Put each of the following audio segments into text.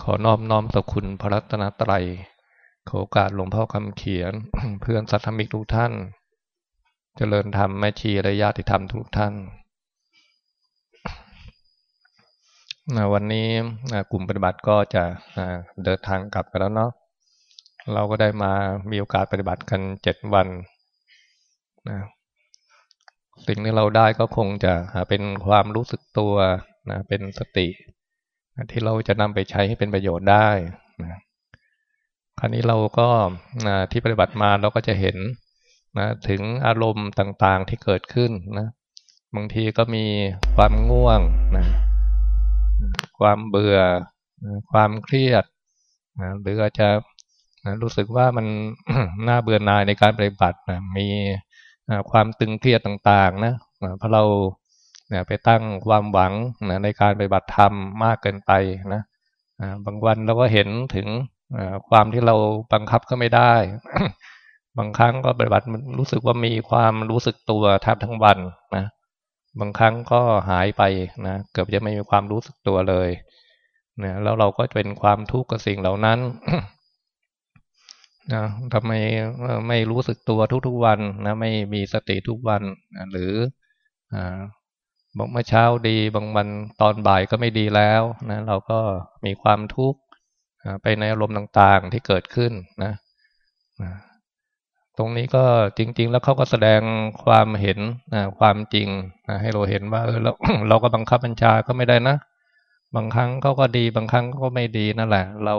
ขอนอบน้อมต่อคุณพระรัตนตรัย ขอโอกาสหลวงพ่อคำเขียน เพื่อนสัตธมิกทุกท่านเจริญธรรมแม่ชีระยะติธรรมทุกท่าน วันนี้กลุ่มปฏิบัติก็จะเดินทางกลับกันแล้วเนาะ เราก็ได้มามีโอกาสปฏิบัติกันเจ็ดวันนะสิ่งที่เราได้ก็คงจะเป็นความรู้สึกตัวนะเป็นสติ ที่เราจะนำไปใช้ให้เป็นประโยชน์ได้นะคราวนี้เราก็นะที่ปฏิบัติมาเราก็จะเห็นนะถึงอารมณ์ต่างๆที่เกิดขึ้นนะ บางทีก็มีความง่วงนะความเบื่อความเครียดนะหรืออาจจะนะรู้สึกว่ามันน่าเบื่อหน่ายในการปฏิบัตินะมีความตึงเครียดต่างๆนะเพราะเรา นี่ยไปตั้งความหวังนะในการปฏิบัติธรรมมากเกินไปนะบางวันเราก็เห็นถึงความที่เราบังคับก็ไม่ได้ บางครั้งก็ปฏิบัติรู้สึกว่ามีความรู้สึกตัวแทบทั้งวันนะบางครั้งก็หายไปนะเกือบจะไม่มีความรู้สึกตัวเลยนะแล้วเราก็เป็นความทุกข์กับสิ่งเหล่านั้นนะทำไมไม่รู้สึกตัวทุกๆวันนะไม่มีสติทุกวันนะหรือ บอกเมื่อเช้าดี บางวันตอนบ่ายก็ไม่ดีแล้วนะเราก็มีความทุกข์ไปในอารมณ์ต่างๆที่เกิดขึ้นนะตรงนี้ก็จริง ๆ แล้วเขาก็แสดงความเห็นนะความจริงนะให้เราเห็นว่าเออเราเราก็บังคับบัญชาก็ไม่ได้นะ บางครั้งเขาก็ดี บางครั้งก็ไม่ดีนั่นแหละ เรา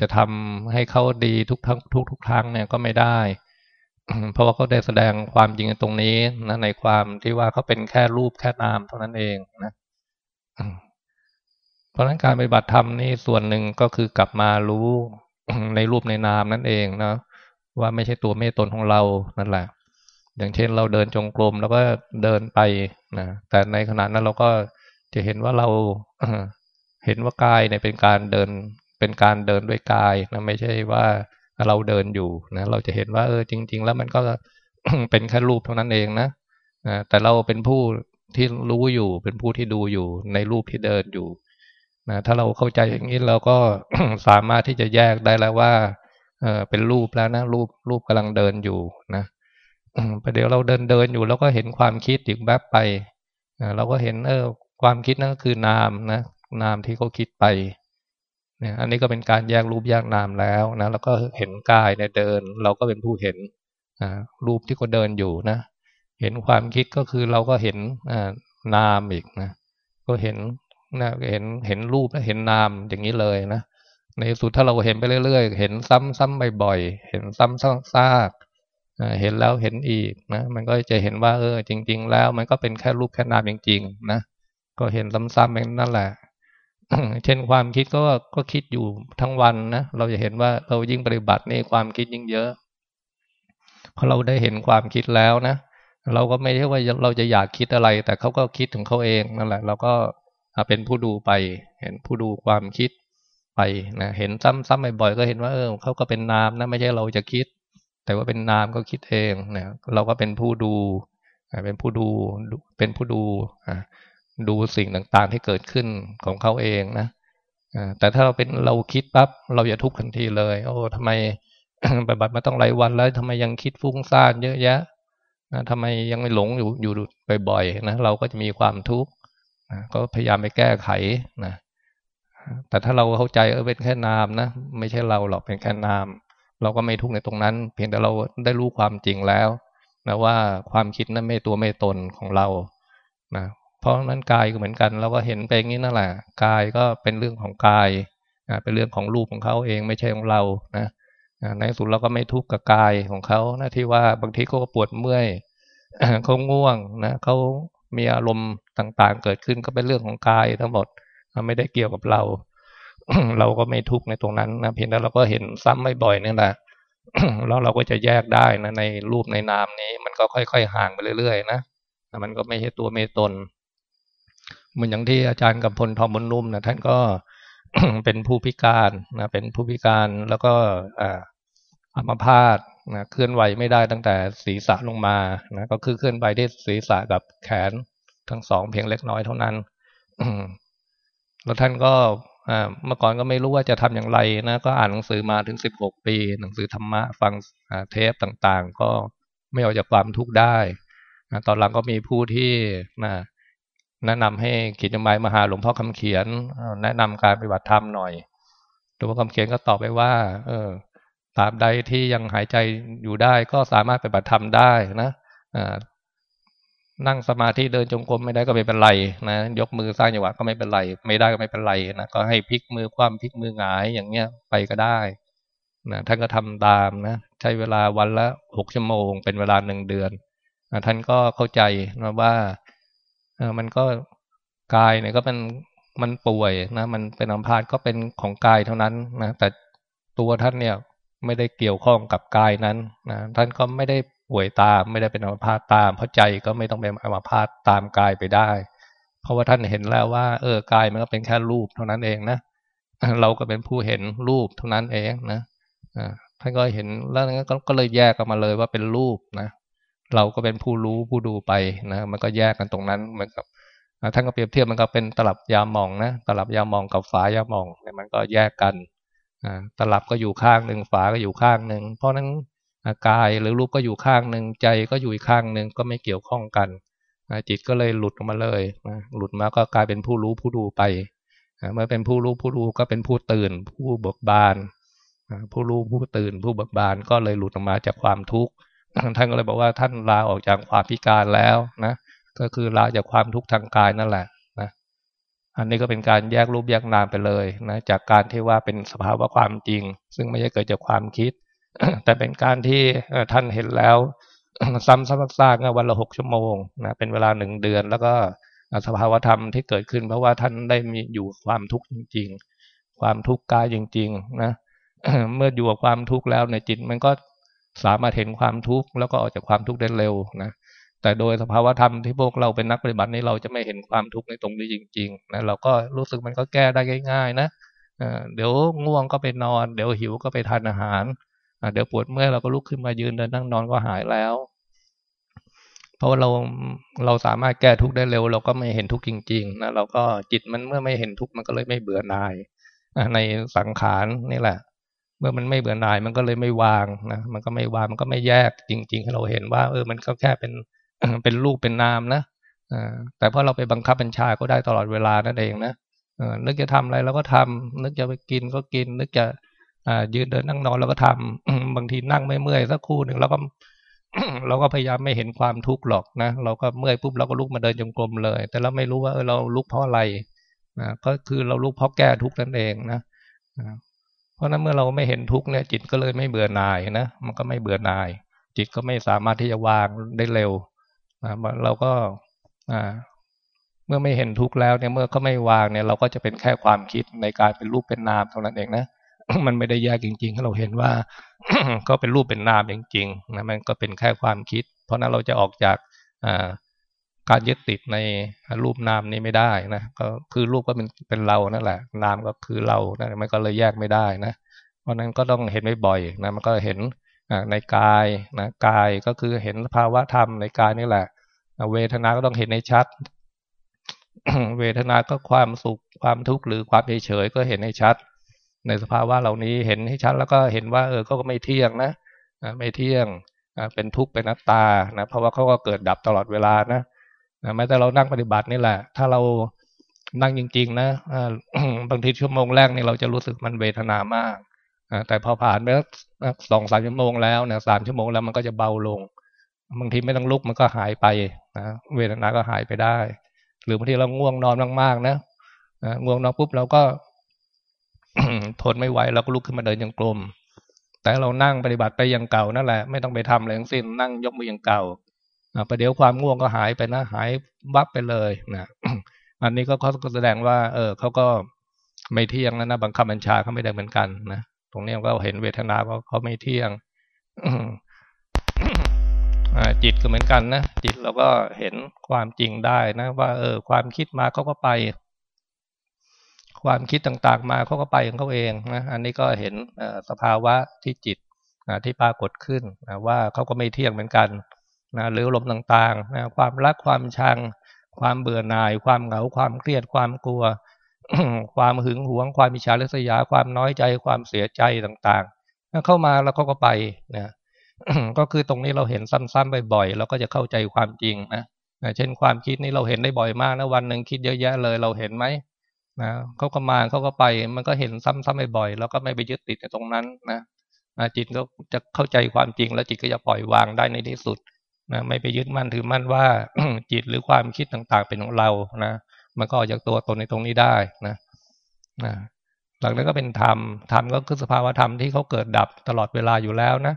จะทำให้เขาดีทุกทั้งทุกทุกครั้งเนี่ยก็ไม่ได้ เพราะว่าเขาได้แสดงความจริงตรงนี้นะในความที่ว่าเขาเป็นแค่รูปแค่นามเท่านั้นเองนะเพราะนั้นการปฏิบัติธรรมนี่ส่วนหนึ่งก็คือกลับมารู้ในรูปในนามนั่นเองนะว่าไม่ใช่ตัวเมตตนของเรานั่นแหละ อย่างเช่นเราเดินจงกรมแล้วก็เดินไปนะแต่ในขณะนั้นเราก็จะเห็นว่าเราเห็นว่ากายเนี่ยเป็นการเดินเป็นการเดินด้วยกายนะไม่ใช่ว่า เราเดินอยู่นะเราจะเห็นว่าเออจริง ๆ แล้วมันก็เป็นแค่รูปเท่านั้นเองนะแต่เราเป็นผู้ที่รู้อยู่ เป็นผู้ที่ดูอยู่ในรูปที่เดินอยู่นะถ้าเราเข้าใจอย่างนี้เราก็สามารถที่จะแยกได้แล้วว่าเออเป็นรูปแล้วนะรูปรูปกำลังเดินอยู่นะประเดี๋ยวเราเดินเดินอยู่แล้วก็เห็นความคิดอีกแวบไปเราก็เห็นเออความคิดนั่นก็คือนามนะนามที่เขาคิดไป เนี่ยอันนี้ก็เป็นการแยกรูปแยกนามแล้วนะแล้วก็เห็นกายเนี่ยเดิน เราก็เป็นผู้เห็นรูปที่เขาเดินอยู่นะ เห็นความคิดก็คือเราก็เห็นนามอีกนะก็เห็นนะเห็นเห็นรูปและเห็นนามอย่างนี้เลยนะในสุดถ้าเราเห็นไปเรื่อยๆ เห็นซ้ำๆบ่อยๆ เห็นซ้ำซากเห็นแล้วเห็นอีกนะ มันก็จะเห็นว่าเออจริง ๆ แล้วมันก็เป็นแค่รูปแค่นามจริงๆนะก็เห็นซ้ำๆเองนั่นแหละ เช่นความคิดก็ก็คิดอยู่ทั้งวันนะเราจะเห็นว่าเรายิ่งปฏิบัตินี่ความคิดยิ่งเยอะพอเราได้เห็นความคิดแล้วนะเราก็ไม่ใช่ว่าเราจะอยากคิดอะไร แต่เขาก็คิดถึงเขาเองนั่นแหละ เราก็เป็นผู้ดูไป เห็นผู้ดูความคิดไปนะเห็นซ้ำๆบ่อยๆก็เห็นว่าเออเขาก็เป็นนามนะไม่ใช่เราจะคิด แต่ว่าเป็นนามก็คิดเองนะเราก็เป็นผู้ดูเป็นผู้ดูเป็นผู้ดู ดูสิ่งต่างๆที่เกิดขึ้นของเขาเองนะแต่ถ้าเราเป็นเราคิดปั๊บเราจะทุกข์ทันทีเลย โอ้ทำไมปฏิบัติมาต้องหลายวันแล้วทำไมยังคิดฟุ้งซ่านเยอะแยะนะทำไมยังไม่หลงอยู่อยู่บ่อยๆนะเราก็จะมีความทุกข์นะก็พยายามไปแก้ไขนะแต่ถ้าเราเข้าใจเออเป็นแค่นามนะไม่ใช่เราหรอกเป็นแค่นาม เราก็ไม่ทุกข์ในตรงนั้น เพียงแต่เราได้รู้ความจริงแล้วนะว่าความคิดนั้นไม่ตัวไม่ตนของเรานะ เพราะนั้นกายก็เหมือนกัน เราก็เห็นไปอย่างนี้นั่นแหละกายก็เป็นเรื่องของกายเป็นเรื่องของรูปของเขาเองไม่ใช่ของเรานะในสุดเราก็ไม่ทุกข์กับกายของเขานะที่ว่าบางทีเขาก็ปวดเมื่อยเขาง่วงนะเขามีอารมณ์ต่างๆ เกิดขึ้นก็เป็นเรื่องของกายทั้งหมดไม่ได้เกี่ยวกับเรา เราก็ไม่ทุกข์ในตรงนั้นนะเพียงแต่เราก็เห็นซ้ำไม่บ่อยนี่แหละแล้วเราก็จะแยกได้นะในรูปในนามนี้ มันก็ค่อยๆห่างไปเรื่อยๆนะมันก็ไม่ใช่ตัวเมตน เหมือนอย่างที่อาจารย์กับพลทอมบนนุ่มนะท่านก็เป็นผู้พิการนะเป็นผู้พิการแล้วก็อัมพาตนะเคลื่อนไหวไม่ได้ตั้งแต่ศีรษะลงมานะก็คือเคลื่อนไหวที่ศีรษะกับแขนทั้งสองเพียงเล็กน้อยเท่านั้นแล้วท่านก็เมื่อก่อนก็ไม่รู้ว่าจะทำอย่างไรนะก็อ่านหนังสือมาถึงสิบหกปี หนังสือธรรมะฟังเทปต่างๆ ก็ไม่ออกจากความทุกข์ได้ตอนหลังก็มีผู้ที่นะ แนะนำให้ขีดจมายมาหาหลวงพ่อคำเขียนแนะนำการปฏิบัติธรรมหน่อยหลวงพ่อคำเขียนก็ตอบไปว่า เออตราบใดที่ยังหายใจอยู่ได้ก็สามารถปฏิบัติธรรมได้นะนั่งสมาธิเดินจงกรมไม่ได้ก็ไม่เป็นไรนะยกมือสร้างจังหวะก็ไม่เป็นไร ไม่ได้ก็ไม่เป็นไรนะก็ให้พลิกมือคว่ำพลิกมือหงายอย่างเงี้ยไปก็ได้นะท่านก็ทำตามนะใช้เวลาวันละหกชั่วโมง เป็นเวลาหนึ่งเดือนนะท่านก็เข้าใจนะว่า มันก็กายเนี่ยก็เป็นมันป่วยนะมันเป็นอัมพาตก็เป็นของกายเท่านั้นนะแต่ตัวท่านเนี่ยไม่ได้เกี่ยวข้องกับกายนั้นนะท่านก็ไม่ได้ป่วยตาม ไม่ได้เป็นอัมพาตตาม เพราะใจก็ไม่ต้องเป็นอัมพาตตามกายไปได้ เพราะว่าท่านเห็นแล้วว่า เออกายมันก็เป็นแค่รูปเท่านั้นเองนะเราก็เป็นผู้เห็นรูปเท่านั้นเองนะท่านก็เห็นแล้วก็เลยแยกกันมาเลยว่าเป็นรูปนะ เราก็เป็นผู้รู้ผู้ดูไปนะ มันก็แยกกันตรงนั้นเหมือนกับท่านก็เปรียบเทียบมันก็เป็นตลับยามองนะตลับยามองกับฝายามองเนี่ยมันก็แยกกันตลับก็อยู่ข้างหนึ่งฝาก็อยู่ข้างหนึ่งเพราะนั้นกายหรือรูปก็อยู่ข้างหนึ่งใจก็อยู่อีกข้างหนึ่งก็ไม่เกี่ยวข้องกันจิตก็เลยหลุดออกมาเลยหลุดมาก็กลายเป็นผู้รู้ผู้ดูไปเมื่อเป็นผู้รู้ผู้ดูก็เป็นผู้ตื่น ผู้เบิกบานผู้รู้ผู้ตื่น ผู้เบิกบานก็เลยหลุดออกมาจากความทุกข์ ท่านก็เลยบอกว่าท่านลาออกจากความพิการแล้วนะก็คือลาจากความทุกข์ทางกายนั่นแหละนะอันนี้ก็เป็นการแยกรูปแยกนามไปเลยนะจากการที่ว่าเป็นสภาวะความจริง ซึ่งไม่ใช่เกิดจากความคิด แต่เป็นการที่ท่านเห็นแล้ว ซ้ำซ้ำซากๆวันละหกชั่วโมงนะเป็นเวลาหนึ่งเดือน แล้วก็สภาวธรรมที่เกิดขึ้น เพราะว่าท่านได้มีอยู่ความทุกข์จริง ๆ ความทุกข์กายจริง ๆ นะเมื่ออยู่กับความทุกข์แล้วในจิตมันก็ สามารถเห็นความทุกข์แล้วก็ออกจากความทุกข์ได้เร็วนะแต่โดยสภาวธรรมที่พวกเราเป็นนักปฏิบัตินี้เราจะไม่เห็นความทุกข์ในตรงนี้จริงๆนะเราก็รู้สึกมันก็แก้ได้ง่าย ๆ นะเดี๋ยวง่วงก็ไปนอน เดี๋ยวหิวก็ไปทานอาหารเดี๋ยวปวดเมื่อยเราก็ลุกขึ้นมายืนเดินนั่งนอนก็หายแล้ว เพราะว่าเราเราสามารถแก้ทุกข์ได้เร็ว เราก็ไม่เห็นทุกข์จริงๆนะเราก็จิตมันเมื่อไม่เห็นทุกข์มันก็เลยไม่เบื่อหน่ายในสังขารนี่แหละ เมื่อมันไม่เบื่อหน่ายมันก็เลยไม่วางนะมันก็ไม่วางมันก็ไม่แยกจริงๆให้เราเห็นว่า เออมันก็แค่เป็นเป็นรูปเป็นนามนะแต่พอเราไปบังคับบัญชาก็ได้ตลอดเวลานั่นเองนะนึกจะทำอะไรเราก็ทำนึกจะไปกินก็กิน นึกจะยืนเดินนั่งนอนเราก็ทำบางทีนั่งไม่เมื่อยสักครู่หนึ่งเราก็เราก็พยายามไม่เห็นความทุกข์หรอกนะเราก็เมื่อยปุ๊บเราก็ลุกมาเดินจงกรมเลย แต่เราไม่รู้ว่าเออเราลุกเพราะอะไรนะก็คือเราลุกเพราะแก้ทุกข์นั่นเองนะ ราะนั้นเมื่อเราไม่เห็นทุกข์เนี่ยจิตก็เลยไม่เบื่อหน่ายนะมันก็ไม่เบื่อหน่าย จิตก็ไม่สามารถที่จะวางได้เร็วนะเราก็เมื่อไม่เห็นทุกข์แล้วเนี่ยเมื่อก็ไม่วางเนี่ย เราก็จะเป็นแค่ความคิดในการเป็นรูปเป็นนามเท่านั้นเองนะมันไม่ได้แยกจริงๆให้เราเห็นว่า ก็เป็นรูปเป็นนามจริงๆนะมันก็เป็นแค่ความคิด เพราะนั้นเราจะออกจาก การยึดติดในรูปนามนี้ไม่ได้นะก็คือรูปก็เป็นเป็นเรานั่นแหละ นามก็คือเรานะมันก็เลยแยกไม่ได้นะเพราะนั้นก็ต้องเห็นบ่อยๆนะมันก็เห็นในกายนะกายก็คือเห็นภาวะธรรมในกายนี่แหละ เวทนาก็ต้องเห็นในชัด เวทนาก็ความสุขความทุกข์หรือความเฉยๆก็เห็นให้ชัด ในสภาวะเหล่านี้เห็นให้ชัดแล้วก็เห็นว่า เออก็ไม่เที่ยงนะไม่เที่ยงเป็นทุกข์เป็นนัตตานะเพราะว่าเขาก็เกิดดับตลอดเวลานะ แม้แต่เรานั่งปฏิบัตินี่แหละ ถ้าเรานั่งจริง ๆ นะบางทีชั่วโมงแรกนี่เราจะรู้สึกมันเวทนามากแต่พอผ่านไปสองสามชั่วโมงแล้วเนี่ยสามชั่วโมงแล้วมันก็จะเบาลง บางทีไม่ต้องลุกมันก็หายไปนะเวทนาก็หายไปได้ หรือบางทีเราง่วงนอนมากๆนะง่วงนอนปุ๊บเราก็ทนไม่ไหวเราก็ลุกขึ้นมาเดินยังกลมแต่เรานั่งปฏิบัติไปอย่างเก่านั่นแหละ ไม่ต้องไปทำอะไรทั้งสิ้นนั่งยกมืออย่างเก่า ประเดี๋ยวความง่วงก็หายไปนะหายวับไปเลยนะอันนี้ก็เขาแสดงว่า เออเขาก็ไม่เที่ยงแล้วนะบังคับบัญชาเขาไม่ได้เหมือนกันนะตรงนี้ก็เห็นเวทนาว่าเขาไม่เที่ยงจิตก็เหมือนกันนะจิตเราก็เห็นความจริงได้นะว่า เออ ความคิดมาเขาก็ไป ความคิดต่างๆมาเขาก็ไปของเขาเองนะอันนี้ก็เห็นสภาวะที่จิตที่ปรากฏขึ้นว่าเขาก็ไม่เที่ยงเหมือนกัน นะหรือลมต่างๆนะความรักความชัง ความเบื่อหน่าย ความเหงาความเครียดความกลัว ความหึงหวง ความมิจฉาริษยา ความน้อยใจความเสียใจต่างๆเข้ามาแล้วเขาก็ไปนะก็คือตรงนี้เราเห็นซ้ำๆบ่อยๆเราก็จะเข้าใจความจริงนะเช่นความคิดนี้เราเห็นได้บ่อยมากนะวันหนึ่งคิดเยอะแยะเลยเราเห็นไหมนะเขาก็มาเขาก็ไป มันก็เห็นซ้ำๆบ่อยๆแล้วก็ไม่ไปยึดติดในตรงนั้นนะจิตก็จะเข้าใจความจริงแล้วจิตก็จะปล่อยวางได้ในที่สุด นะไม่ไปยึดมั่นถือมั่นว่าจิตหรือความคิดต่างๆเป็นของเรานะมันก็ออกจากตัวตนในตรงนี้ได้นะนะหลังนั้นก็เป็นธรรมธรรมก็คือสภาวะธรรมที่เขาเกิดดับตลอดเวลาอยู่แล้วนะ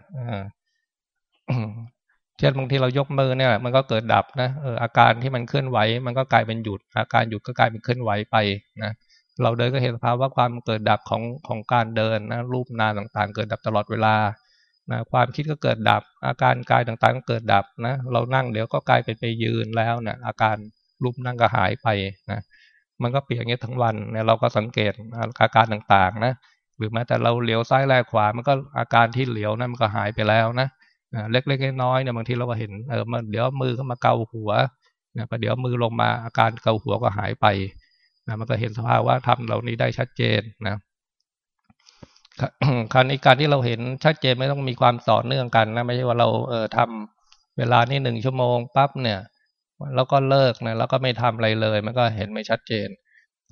เช่นบางทีเรายกมือเนี่ย มันก็เกิดดับนะเอออาการที่มันเคลื่อนไหว มันก็กลายเป็นหยุด อาการหยุดก็กลายเป็นเคลื่อนไหวไปนะเราเดินก็เห็นสภาวะความเกิดดับของของการเดินนะรูปนามต่างๆ เกิดดับตลอดเวลา นะความคิดก็เกิดดับ อาการกายต่างๆก็เกิดดับนะเรานั่งเดี๋ยวก็กลายเป็นไปยืนแล้วนะอาการรูปนั่งก็หายไปนะมันก็เปลี่ยนอย่างนี้ทั้งวันเนี่ยเราก็สังเกตอาการต่างๆนะหรือแม้แต่เราเหลียวซ้ายแลขวามันก็อาการที่เหลียวนะั้นมันก็หายไปแล้วนะเล็กๆน้อยๆเนี่ยบางทีเราก็เห็นเออมันเดี๋ยวมือเข้ามาเกาหัวนะพอเดี๋ยวมือลงมาอาการเกาหัวก็หายไปนะมันก็เห็นสภาวะธรรมเหล่านี้ได้ชัดเจนนะ คราวนี้การที่เราเห็นชัดเจนไม่ต้องมีความต่อเนื่องกันนะไม่ใช่ว่าเราเออทำเวลานี่หนึ่งชั่วโมงปั๊บเนี่ยแล้วก็เลิกนะแล้วก็ไม่ทำอะไรเลย มันก็เห็นไม่ชัดเจน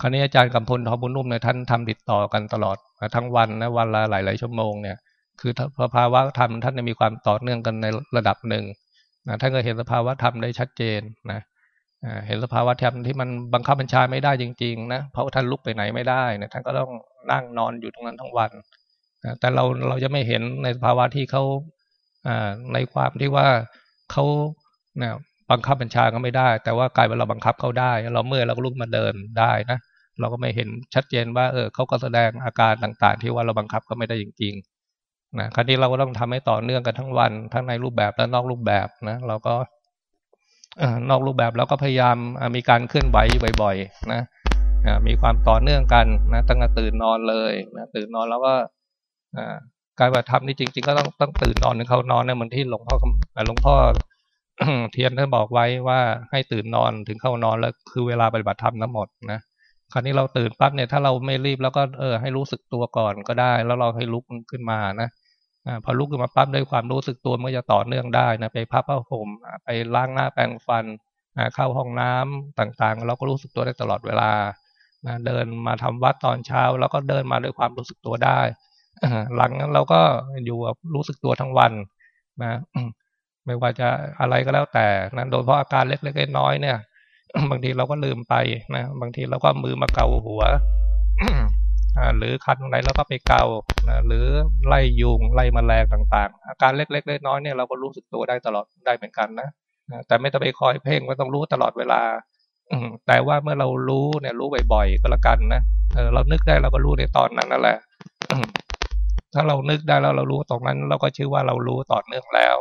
คราวนี้อาจารย์กำพลทอบุญนุ่มเนี่ยท่านทำติดต่อกันตลอดทั้งวันนะวันละหลายๆชั่วโมงเนี่ย คือสภาวะธรรมท่านมีความต่อเนื่องกันในระดับหนึ่งนะท่านก็เห็นสภาวะธรรมได้ชัดเจนนะเห็นสภาวะธรรมที่มันบังคับบัญชาไม่ได้จริงๆนะเพราะท่านลุกไปไหนไม่ได้นะท่านก็ต้องนั่งนอนอยู่ตรงนั้นทั้งวัน แต่เราเราจะไม่เห็นในภาวะที่เขาในความที่ว่าเขาเนี่ยบังคับบัญชาก็ไม่ได้ แต่ว่ากลายเป็นเราบังคับเขาได้ เราเมื่อเราก็ลุกมาเดินได้นะเราก็ไม่เห็นชัดเจนว่าเออเขาก็แสดงอาการต่างๆ ที่ว่าเราบังคับก็ไม่ได้จริงๆนะครั้นี้เราก็ต้องทำให้ต่อเนื่องกันทั้งวัน ทั้งในรูปแบบและนอกรูปแบบนะเราก็นอกรูปแบบเราก็พยายามมีการเคลื่อนไหวบ่อย ๆ นะมีความต่อเนื่องกันนะตั้งแต่ตื่นนอนเลยนะตื่นนอนแล้วก็ การปฏิบัตธรรมนี่จริง ๆ ก็ต้องต้องตื่นนอนถึงเขานอนเนี่ยเหมือนที่หลวงพ่อหลวงพ่อเทียนท่านบอกไว้ว่าให้ตื่นนอนถึงเข้านอนแล้วคือเวลาปฏิบัติธรรมทั้งหมดนะคราวนี้เราตื่นปั๊บเนี่ยถ้าเราไม่รีบแล้วก็เออให้รู้สึกตัวก่อนก็ได้ แล้วเราให้ลุกขึ้นมานะอพอลุกขึ้นมาปั๊บด้วยความรู้สึกตัวมันจะต่อเนื่องได้นะไปพับผ้าห่มไปล้างหน้าแปรงฟันเข้าห้องน้ำต่างๆ เราก็รู้สึกตัวได้ตลอดเวลานะเดินมาทำวัดตอนเช้า แล้วก็เดินมาด้วยความรู้สึกตัวได้ หลังนั้นเราก็อยู่กับรู้สึกตัวทั้งวันนะไม่ว่าจะอะไรก็แล้วแต่นะโดยเพราะอาการเล็กๆน้อยๆเนี่ย บางทีเราก็ลืมไปนะบางทีเราก็มือมาเกาหัวหรือคันอะไรแล้วก็ไปเกานะหรือไล่ยุงไล่มแมลงต่างๆ อาการเล็กๆน้อยๆเนี่ยเราก็รู้สึกตัวได้ตลอดได้เหมือนกันนะแต่ไม่ต้องไปคอยเพ่งก็ต้องรู้ตลอดเวลาแต่ว่าเมื่อเรารู้เนี่ยรู้บ่อยๆก็แล้วกันนะเรานึกได้เราก็รู้ในตอนนั้นนั่นแหละ ถ้าเรานึกได้แล้วเรารู้ตรงนั้น เราก็ชื่อว่าเรารู้ต่อเนื่องแล้ว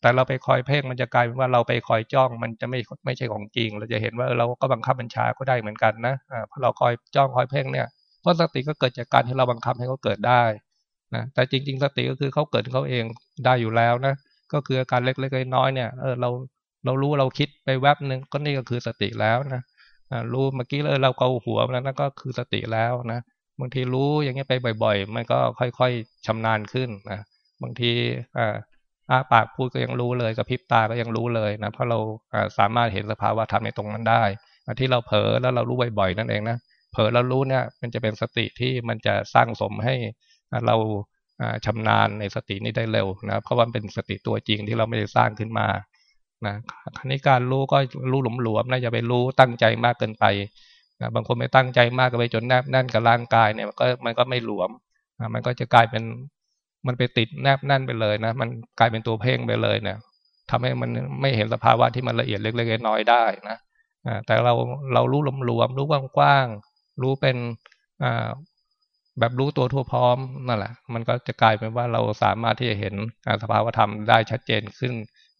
แต่เราไปคอยเพ่งมันจะกลายเป็นว่าเราไปคอยจ้องมันจะไม่ไม่ใช่ของจริง เราจะเห็นว่าเราก็บังคับบัญชาก็ได้เหมือนกันนะอ่าพอเราคอยจ้องคอยเพ่งเนี่ยเพราะสติก็เกิดจากการที่เราบังคับให้เขาเกิดได้นะแต่จริง ๆ สติก็คือเขาเกิดเขาเองได้อยู่แล้วนะก็คืออาการเล็กๆน้อยๆเนี่ยเออเราเรารู้เราคิดไปแวบหนึ่งก็นี่ก็คือสติแล้วนะรู้เมื่อกี้เลยเราเกาหัวแล้วนั่นก็คือสติแล้วนะ บางทีรู้อย่างเงี้ยไปบ่อย ๆ มันก็ค่อยๆชำนาญขึ้นนะบางทีอ่าอาปากพูดก็ยังรู้เลยกับพริบตาก็ยังรู้เลยนะเพราะเราสามารถเห็นสภาวะธรรมในตรงนั้นได้ที่เราเผลอแล้วเรารู้บ่อยๆนั่นเองนะเผลอแล้วรู้เนี่ยมันจะเป็นสติที่มันจะสร้างสมให้เราชำนาญในสตินี้ได้เร็วนะเพราะว่าเป็นสติตัวจริงที่เราไม่ได้สร้างขึ้นมานะคณิการรู้ก็รู้หลวมๆนะอย่าไปรู้ตั้งใจมากเกินไป นะบางคนไม่ตั้งใจมากก็ไปจนแนบแน่นกับร่างกายเนี่ยมันก็มันก็ไม่หลวมนะมันก็จะกลายเป็นมันไปติดแนบแน่นไปเลยนะ มันกลายเป็นตัวเพ่งไปเลยเนี่ยทำให้มันไม่เห็นสภาวะที่มันละเอียดเล็กๆน้อยๆได้นะแต่เราเรารู้รวมๆรู้กว้างๆรู้เป็นแบบรู้ตัวทั่วพร้อมนั่นแหละ มันก็จะกลายเป็นว่าเราสามารถที่จะเห็นสภาวะธรรมได้ชัดเจนขึ้น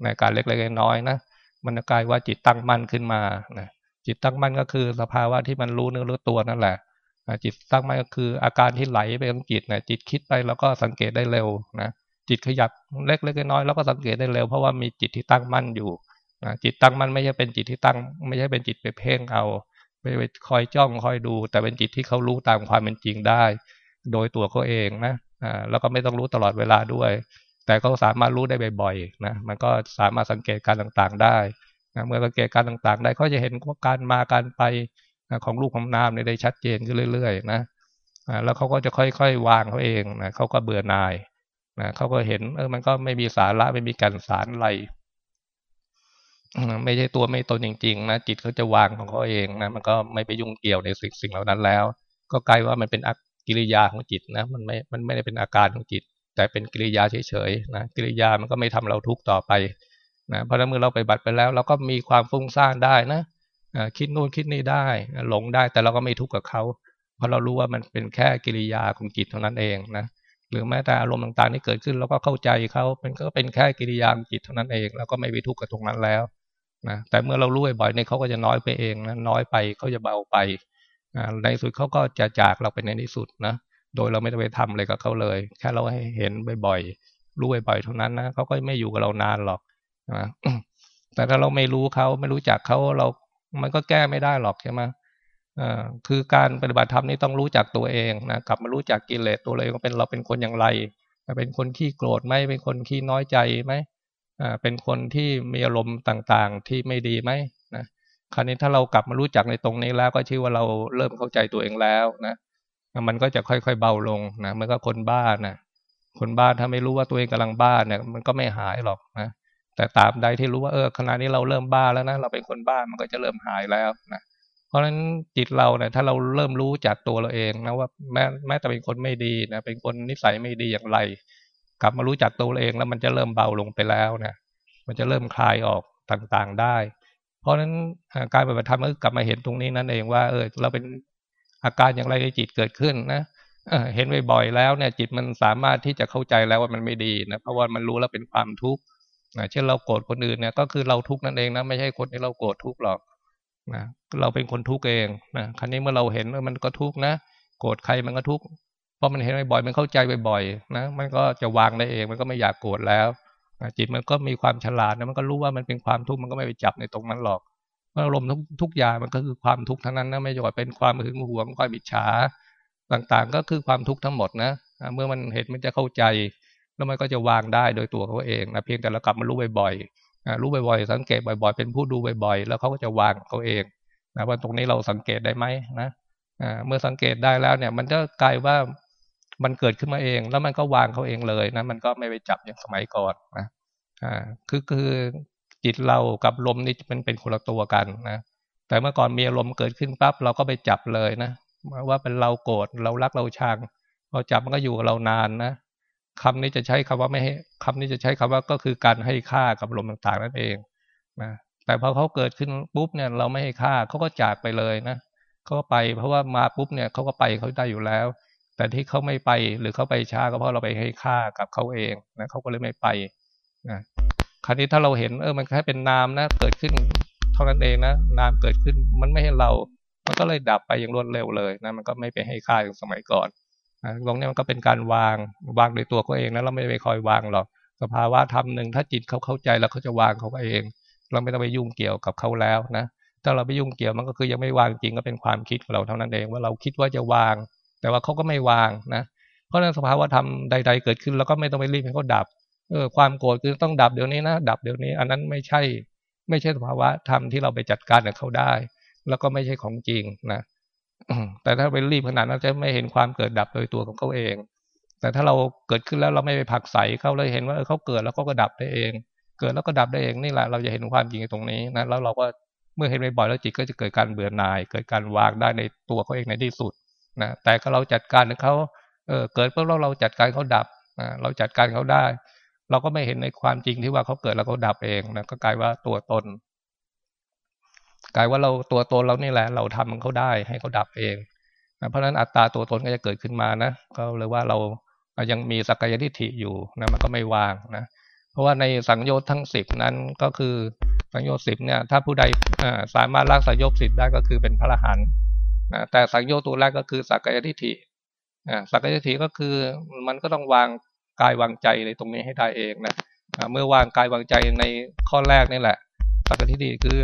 ในการเล็กๆน้อยๆนะมันกลายว่าจิตตั้งมั่นขึ้นมานะ จิตตั้งมั่นก็คือสภาวะที่มันรู้เนื้อรู้ตัวนั่นแหละจิตตั้งมั่นก็คืออาการที่ไหลไปของจิตนะจิตคิดไปแล้วก็สังเกตได้เร็วนะจิตขยับเล็กๆน้อยๆแล้วก็สังเกตได้เร็วเพราะว่ามีจิตที่ตั้งมั่นอยู่นะจิตตั้งมั่นไม่ใช่เป็นจิตที่ตั้ง ไม่ใช่เป็นจิตไปเพ่งเอาไปคอยจ้องคอยดู แต่เป็นจิตที่เขารู้ตามความเป็นจริงได้ โดยตัวเขาเองนะอ่าแล้วก็ไม่ต้องรู้ตลอดเวลาด้วย แต่เขาสามารถรู้ได้บ่อยๆนะมันก็สามารถสังเกตการต่างๆได้ เมื่อสังเกตการต่างๆ ได้เขาจะเห็นว่าการมาการไปของลูกของนามได้ชัดเจนขึ้นเรื่อยๆนะแล้วเขาก็จะค่อยๆวางเขาเองนะเขาก็เบื่อหน่ายนะเขาก็เห็นเออมันก็ไม่มีสาระไม่มีการสารอะไรไม่ใช่ตัวไม่ตนจริง ๆ นะจิตเขาจะวางของเขาเองนะมันก็ไม่ไปยุ่งเกี่ยวในสิ่งสิ่งเหล่านั้นแล้ว ก็กลายว่ามันเป็นกิริยาของจิตนะมันไม่มันไม่ได้เป็นอาการของจิต แต่เป็นกิริยาเฉยๆนะกิริยามันก็ไม่ทำเราทุกข์ต่อไป นะเพราะเมื่อเราไปบัตรไปแล้ว เราก็มีความฟุ้งซ่านได้นะคิดนู่นคิดนี่ได้ หลงได้แต่เราก็ไม่ทุกข์กับเขาเพราะเรารู้ว่ามันเป็นแค่กิริยาของจิตเท่านั้นเองนะหรือแม้แต่อารมณ์ต่างๆที่เกิดขึ้นเราก็เข้าใจเขาเป็นก็เป็นแค่กิริยาของจิตเท่านั้นเอง แล้วก็ไม่ไปทุกข์กับตรงนั้นแล้วนะแต่เมื่อเรารู้บ่อยๆเนี่ยเขาก็จะน้อยไปเองนะน้อยไปเขาจะเบาไปในสุดเขาก็จะจากเราไปในที่สุดนะโดยเราไม่ได้ไปทำอะไรกับเขาเลย แค่เราให้เห็นบ่อยๆรู้บ่อยๆเท่านั้นนะเขาก็ไม่อยู่กับเรานานหรอก นะแต่ถ้าเราไม่รู้เขาไม่รู้จักเขาเรา มันก็แก้ไม่ได้หรอกใช่ไหมอ่าคือการปฏิบัติธรรมนี่ต้องรู้จักตัวเองนะกลับมารู้จักกิเลสตัวเองว่าเป็นเราเป็นคนอย่างไรเป็นคนขี้โกรธไหมเป็นคนขี้น้อยใจไหมอ่าเป็นคนที่มีอารมณ์ต่างๆ ที่ไม่ดีไหมนะคราวนี้ถ้าเรากลับมารู้จักในตรงนี้แล้วก็ชื่อว่าเราเริ่มเข้าใจตัวเองแล้วนะมันก็จะค่อยๆเบาลงนะมันก็คนบ้านะคนบ้าถ้าไม่รู้ว่าตัวเองกำลังบ้าเนี่ยมันก็ไม่หายหรอกนะ แต่ตามใดที่รู้ว่าเออขณะนี้เราเริ่มบ้าแล้วนะเราเป็นคนบ้ามันก็จะเริ่มหายแล้วนะเพราะฉะนั้นจิตเราเนี่ยถ้าเราเริ่มรู้จากตัวเราเองนะว่าแม้แม้แต่เป็นคนไม่ดีนะเป็นคนนิสัยไม่ดีอย่างไร กลับมารู้จักตัวเราเองแล้วมันจะเริ่มเบาลงไปแล้วนะมันจะเริ่มคลายออกต่างๆได้ เพราะฉะนั้นการปฏิบัติธรรมก็กลับมาเห็นตรงนี้นั่นเองว่าเออเราเป็นอาการอย่างไรในจิตเกิดขึ้นนะเห็นบ่อยๆแล้วเนี่ยจิตมันสามารถที่จะเข้าใจแล้วว่ามันไม่ดีนะเพราะว่ามันรู้แล้วเป็นความทุกข์ เช่นเราโกรธคนอื่นเนี่ยก็คือเราทุกข์นั่นเองนะไม่ใช่คนที่เราโกรธทุกข์หรอกนะเราเป็นคนทุกข์เองนะครั้นี้เมื่อเราเห็นว่ามันก็ทุกข์นะโกรธใครมันก็ทุกข์เพราะมันเห็นบ่อยมันเข้าใจบ่อยๆนะมันก็จะวางได้เองมันก็ไม่อยากโกรธแล้วจิตมันก็มีความฉลาดนะมันก็รู้ว่ามันเป็นความทุกข์มันก็ไม่ไปจับในตรงนั้นหรอกอารมณ์ทุกทุกอย่างมันก็คือความทุกข์ทั้งนั้นนะไม่ว่าเป็นความหึงหวงความบิดฉาต่างๆ ก็คือความทุกข์ทั้งหมดนะเมื่อมันเห็นมันจะเข้าใจ แล้วมันก็จะวางได้โดยตัวเขาเองนะเพียงแต่เรากลับมารู้บ่อยๆรู้บ่อยๆ สังเกตบ่อยๆ เป็นผู้ดูบ่อยๆ แล้วเขาก็จะวางเขาเองนะว่าตรงนี้เราสังเกตได้ไหมนะเมื่อสังเกตได้แล้วเนี่ย มันก็กลายว่ามันเกิดขึ้นมาเอง แล้วมันก็วางเขาเองเลยนะมันก็ไม่ไปจับอย่างสมัยก่อนนะอ่าคือคือจิตเรากับลมนี่มันเป็นคนละตัวกันนะแต่เมื่อก่อนมีอารมณ์เกิดขึ้นปั๊บเราก็ไปจับเลยนะว่าเป็นเราโกรธเรารักเราชังพอจับมันก็อยู่กับเรานานนะ คำนี้จะใช้คำว่าไม่ให้คำนี้จะใช้คำว่าก็คือการให้ค่ากับลมต่างๆนั่นเองนะแต่พอเขาเกิดขึ้นปุ๊บเนี่ย เราไม่ให้ค่าเขาก็จากไปเลยนะเขาก็ไปเพราะว่ามาปุ๊บเนี่ยเขาก็ไปเขาได้อยู่แล้ว แต่ที่เขาไม่ไปหรือเขาไปช้าก็เพราะเราไปให้ค่ากับเขาเองนะเขาก็เลยไม่ไปนะคราวนี้ถ้าเราเห็นเออมันแค่เป็นนามนะ เกิดขึ้นเท่านั้นเองนะนามเกิดขึ้นมันไม่ให้เรา มันก็เลยดับไปอย่างรวดเร็วเลยนะมันก็ไม่ไปให้ค่าอย่างสมัยก่อน ตรงนี้มันก็เป็นการวางวางโดยตัวเขาเองนะเราไม่ไปคอยวางหรอกสภาวะธรรมหนึ่งถ้าจิตเขาเข้าใจแล้วเขาจะวางเขาเอง เราไม่ต้องไปยุ่งเกี่ยวกับเขาแล้วนะถ้าเราไปยุ่งเกี่ยวมันก็คือยังไม่วางจริงก็เป็นความคิดของเราเท่านั้นเองว่าเราคิดว่าจะวาง แต่ว่าเขาก็ไม่วางนะเพราะนั้นสภาวะธรรมใด ๆ เกิดขึ้นเราก็ไม่ต้องไปรีบให้เขาดับเออความโกรธคือต้องดับเดี๋ยวนี้นะดับเดี๋ยวนี้ อันนั้นไม่ใช่ ไม่ใช่สภาวะธรรมที่เราไปจัดการกับเขาได้ แล้วก็ไม่ใช่ของจริงนะ แต่ถ้าไปรีบขนาดนั้นจะไม่เห็นความเกิดดับโดยตัวของเขาเอง แต่ถ้าเราเกิดขึ้นแล้วเราไม่ไปผักใสเขาเลยเห็นว่าเขาเกิดแล้วเขาก็ดับได้เอง เกิดแล้วก็ดับได้เองนี่แหละเราจะเห็นความจริงตรงนี้นะแล้วเราก็เมื่อเห็นบ่อยๆแล้วจิตก็จะเกิดการเบื่อหน่าย เกิดการวางได้ในตัวเขาเองในที่สุดนะแต่ก็เราจัดการเขาเออเกิดเพื่อเราเราจัดการเขาดับเราจัดการเขาได้ เราก็ไม่เห็นในความจริงที่ว่าเขาเกิดแล้วเขาดับเองนะก็กลายว่าตัวตน กลายว่าเราตัวตนเรานี่แหละ เราทำเขาได้ให้เขาดับเองนะเพราะฉะนั้นอัตตาตัวตนก็จะเกิดขึ้นมานะก็เลยว่าเรายังมีสักกายทิฏฐิอยู่นะมันก็ไม่วางนะเพราะว่าในสังโยชน์ทั้งสิบนั้นก็คือสังโยชน์สิบเนี่ย ถ้าผู้ใดสามารถละสังโยชน์สิบได้ก็คือเป็นพระอรหันต์นะแต่สังโยชน์ตัวแรกก็คือสักกายทิฏฐิสักกายทิฏฐิก็คือมันก็ต้องวางกายวางใจในตรงนี้ให้ได้เองนะเมื่อวางกายวางใจในข้อแรกนี่แหละสักที่ดีคือ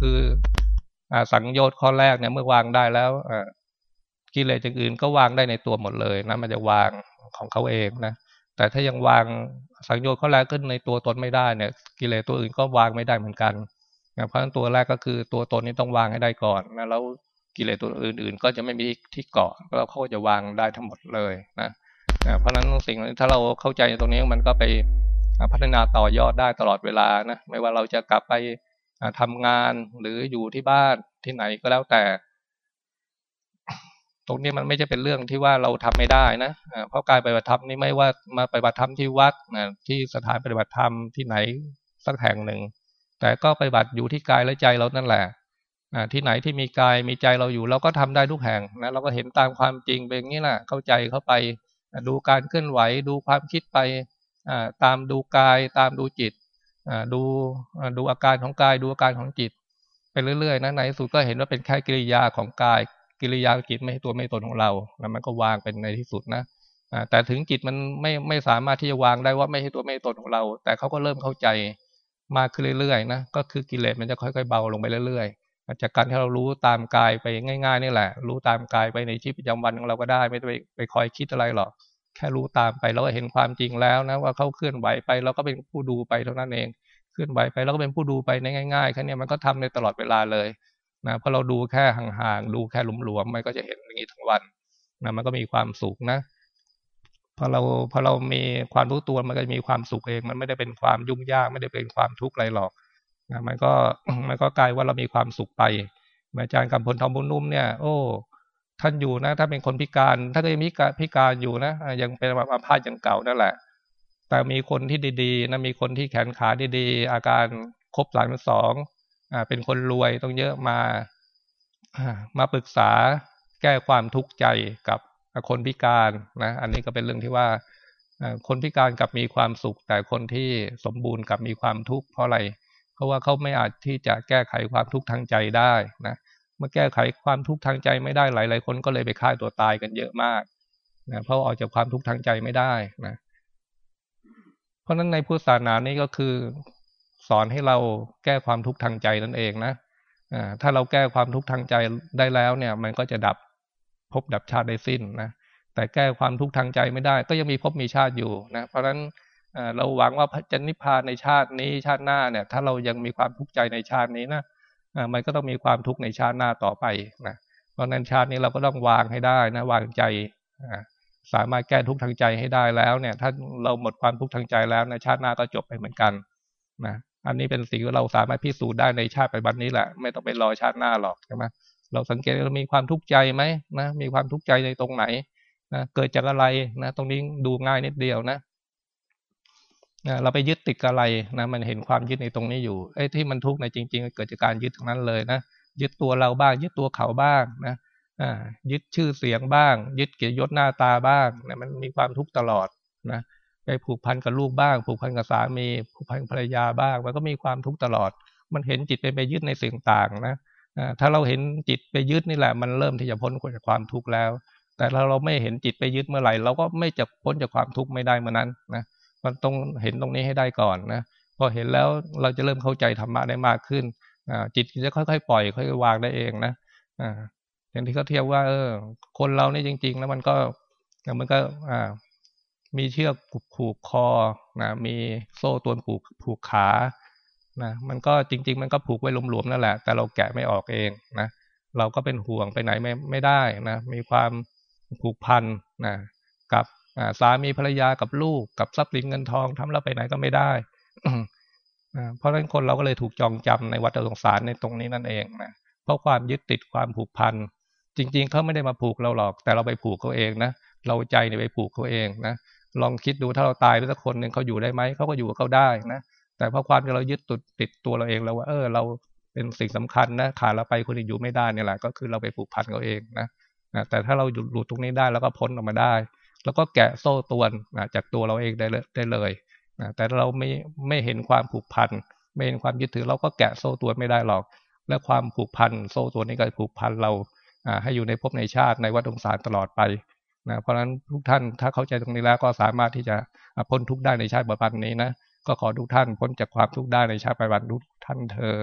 คือสังโยชน์ข้อแรกเนี่ยเมื่อวางได้แล้วกิเลสอย่างอื่นก็วางได้ในตัวหมดเลยนะมันจะวางของเขาเองนะแต่ถ้ายังวางสังโยชน์ข้อแรกขึ้นในตัวตนไม่ได้เนี่ย กิเลสตัวอื่นก็วางไม่ได้เหมือนกันนะเพราะฉะนั้นตัวแรกก็คือตัวตนนี้ต้องวางให้ได้ก่อนนะแล้วกิเลสตัวอื่น ๆ ก็จะไม่มีที่เกาะแล้วเขาก็จะวางได้ทั้งหมดเลยนะเพราะฉะนั้นสิ่งถ้าเราเข้าใจตรงนี้มันก็ไปพัฒนาต่อยอดได้ตลอดเวลานะไม่ว่าเราจะกลับไป ทำงานหรืออยู่ที่บ้านที่ไหนก็แล้วแต่ ตรงนี้มันไม่ใช่เป็นเรื่องที่ว่าเราทำไม่ได้นะเพราะการปฏิบัติธรรมนี่ไม่ว่ามาปฏิบัติธรรมที่วัดที่สถานปฏิบัติธรรมที่ไหนสักแห่งหนึ่ง แต่ก็ปฏิบัติอยู่ที่กายและใจเรานั่นแหละที่ไหนที่มีกายมีใจเราอยู่ เราก็ทำได้ทุกแห่งนะเราก็เห็นตามความจริงเป็นอย่างนี้แหละเข้าใจเข้าไปดูการเคลื่อนไหวดูความคิดไปตามดูกายตามดูจิต ดูดูอาการของกายดูอาการของจิต ไปเรื่อยๆนะในสุดก็เห็นว่าเป็นแค่กิริยาของกายกิริยาจิตไม่ใช่ตัวไม่ตนของเราแล้วมันก็วางเป็นในที่สุดนะแต่ถึงจิตมันไม่ไม่สามารถที่จะวางได้ว่าไม่ใช่ตัวไม่ตนของเรา แต่เขาก็เริ่มเข้าใจมากขึ้นเรื่อยๆนะก็คือกิเลสมันจะค่อยๆเบาลงไปเรื่อยๆ จากการที่เรารู้ตามกายไปง่าย ๆ นี่แหละ รู้ตามกายไปในชีวิตประจำวันของเราก็ได้ ไม่ต้องไปไปคอยคิดอะไรหรอก แค่รู้ตามไปเราก็เห็นความจริงแล้วนะว่าเขาเคลื่อนไหวไปเราก็เป็นผู้ดูไปเท่านั้นเอง เคลื่อนไหวไปเราก็เป็นผู้ดูไปในง่ายๆแค่นี้มันก็ทำในตลอดเวลาเลยนะเพราะเราดูแค่ห่างๆดูแค่หลวมๆมันก็จะเห็นอย่างนี้ทั้งวันนะมันก็มีความสุขนะพอเราพอเรามีความรู้ตัวมันก็มีความสุขเอง มันไม่ได้เป็นความยุ่งยากไม่ได้เป็นความทุกข์อะไรหรอกนะมันก็มันก็กลายว่าเรามีความสุขไปอาจารย์กำพลทองบุญนุ่มเนี่ย โอ้ ท่านอยู่นะ ถ้าเป็นคนพิการถ้าก็ยังมีพิการอยู่นะยังเป็นอาพาธอย่างเก่านั่นแหละ แต่มีคนที่ดีๆนะมีคนที่แขนขาดีๆ อาการครบหลังสองอ่าเป็นคนรวยต้องเยอะมามาปรึกษาแก้ความทุกข์ใจกับคนพิการนะ อันนี้ก็เป็นเรื่องที่ว่าคนพิการกับมีความสุข แต่คนที่สมบูรณ์กับมีความทุกข์เพราะอะไร เพราะว่าเขาไม่อาจที่จะแก้ไขความทุกข์ทางใจได้นะ เมื่อแก้ไขความทุกข์ทางใจไม่ได้หลาย ๆ คนก็เลยไปฆ่าตัวตายกันเยอะมากนะเพราะออกจากความทุกข์ทางใจไม่ได้นะ เพราะฉะนั้นในพุทธศาสนานี้ก็คือ สอนให้เราแก้ความทุกข์ทางใจนั่นเองนะถ้าเราแก้ความทุกข์ทางใจได้แล้วเนี่ย มันก็จะดับพบดับชาติได้สิ้นนะแต่แก้ความทุกข์ทางใจไม่ได้ ก็ยังมีพบมีชาติอยู่นะเพราะฉะนั้นเราหวังว่าพระจันนิพพานในชาตินี้ชาติหน้าเนี่ย ถ้าเรายังมีความทุกข์ใจในชาตินี้นะ มันก็ต้องมีความทุกข์ในชาติหน้าต่อไปนะเพราะนั้นชาตินี้เราก็ต้องวางให้ได้นะวางใจสามารถแก้ทุกข์ทางใจให้ได้แล้วเนี่ย ถ้าเราหมดความทุกข์ทางใจแล้วในชาติหน้าก็จบไปเหมือนกันนะอันนี้เป็นสิ่งที่เราสามารถพิสูจน์ได้ในชาติปัจจุบันนี้แหละ ไม่ต้องไปรอชาติหน้าหรอกใช่ไหมเราสังเกตเรามีความทุกข์ใจไหมนะมีความทุกข์ใจในตรงไหนนะเกิดจากอะไรนะ ตรงนี้ดูง่ายนิดเดียวนะ เราไปยึดติดอะไรนะมันเห็นความยึดในตรงนี้อยู่ไอ้ที่มันทุกข์ในจริง ๆ เกิดจากการยึดทั้งนั้นเลยนะยึดตัวเราบ้าง ยึดตัวเขาบ้างนะยึดชื่อเสียงบ้าง ยึดเกียรติยศหน้าตาบ้างนะมันมีความทุกข์ตลอดนะไปผูกพันกับลูกบ้าง ผูกพันกับสามี ผูกพันภรรยาบ้าง มันก็มีความทุกข์ตลอด มันเห็นจิตไปไปยึดในสิ่งต่างนะถ้าเราเห็นจิตไปยึดนี่แหละ มันเริ่มที่จะพ้นจากความทุกข์แล้ว แต่ถ้าเราไม่เห็นจิตไปยึดเมื่อไหร่ เราก็ไม่จะพ้นจากความทุกข์ไม่ได้เมื่อนั้นนะ มันต้องเห็นตรงนี้ให้ได้ก่อนนะพอเห็นแล้วเราจะเริ่มเข้าใจธรรมะได้มากขึ้นจิตจะค่อยๆปล่อยค่อยๆวางได้เองนะอย่างที่เขาเทียบว่า เออ คนเรานี่จริง ๆ แล้วมันก็มันก็อ่ามีเชือกผูกคอนะมีโซ่ตัวผูกผูกขานะมันก็จริง ๆ มันก็ผูกไว้หลวมๆนั่นแหละ แต่เราแกะไม่ออกเองนะเราก็เป็นห่วงไปไหนไม่ไม่ได้นะมีความผูกพันนะกับ สามีภรรยากับลูกกับทรัพย์สินเงินทองทำแล้วไปไหนก็ไม่ได้เพราะฉะนั้นคนเราก็เลยถูกจองจำในวัฏสงสารในตรงนี้นั่นเองนะเพราะความยึดติดความผูกพันจริง ๆเขาไม่ได้มาผูกเราหรอก แต่เราไปผูกเขาเองนะเราใจเนี่ยไปผูกเขาเองนะลองคิดดูถ้าเราตายไปสักคนหนึ่งเขาอยู่ได้ไหมเขาก็อยู่กับเขาได้นะแต่เพราะความที่เรายึดติดติดตัวเราเองแล้วว่าเออ เราเป็นสิ่งสำคัญนะขาดเราไปคนอื่นอยู่ไม่ได้เนี่ยแหละก็คือเราไปผูกพันเขาเองนะแต่ถ้าเราหยุดหลุดตรงนี้ได้แล้วก็พ้นออกมาได้ แล้วก็แกะโซ่ตวนนะจากตัวเราเองได้ได้เลยนะแต่เราไม่ไม่เห็นความผูกพันไม่เห็นความยึดถือเราก็แกะโซ่ตวนไม่ได้หรอก และความผูกพันโซ่ตัวนี้ก็ผูกพันเราให้อยู่ในภพในชาติในวัฏสงสารตลอดไปนะเพราะฉะนั้นทุกท่านถ้าเข้าใจตรงนี้แล้วก็สามารถที่จะพ้นทุกข์ได้ในชาติปัจจุบันนี้นะก็ขอทุกท่านพ้นจากความทุกข์ได้ในชาติปัจจุบันทุกท่านเทอ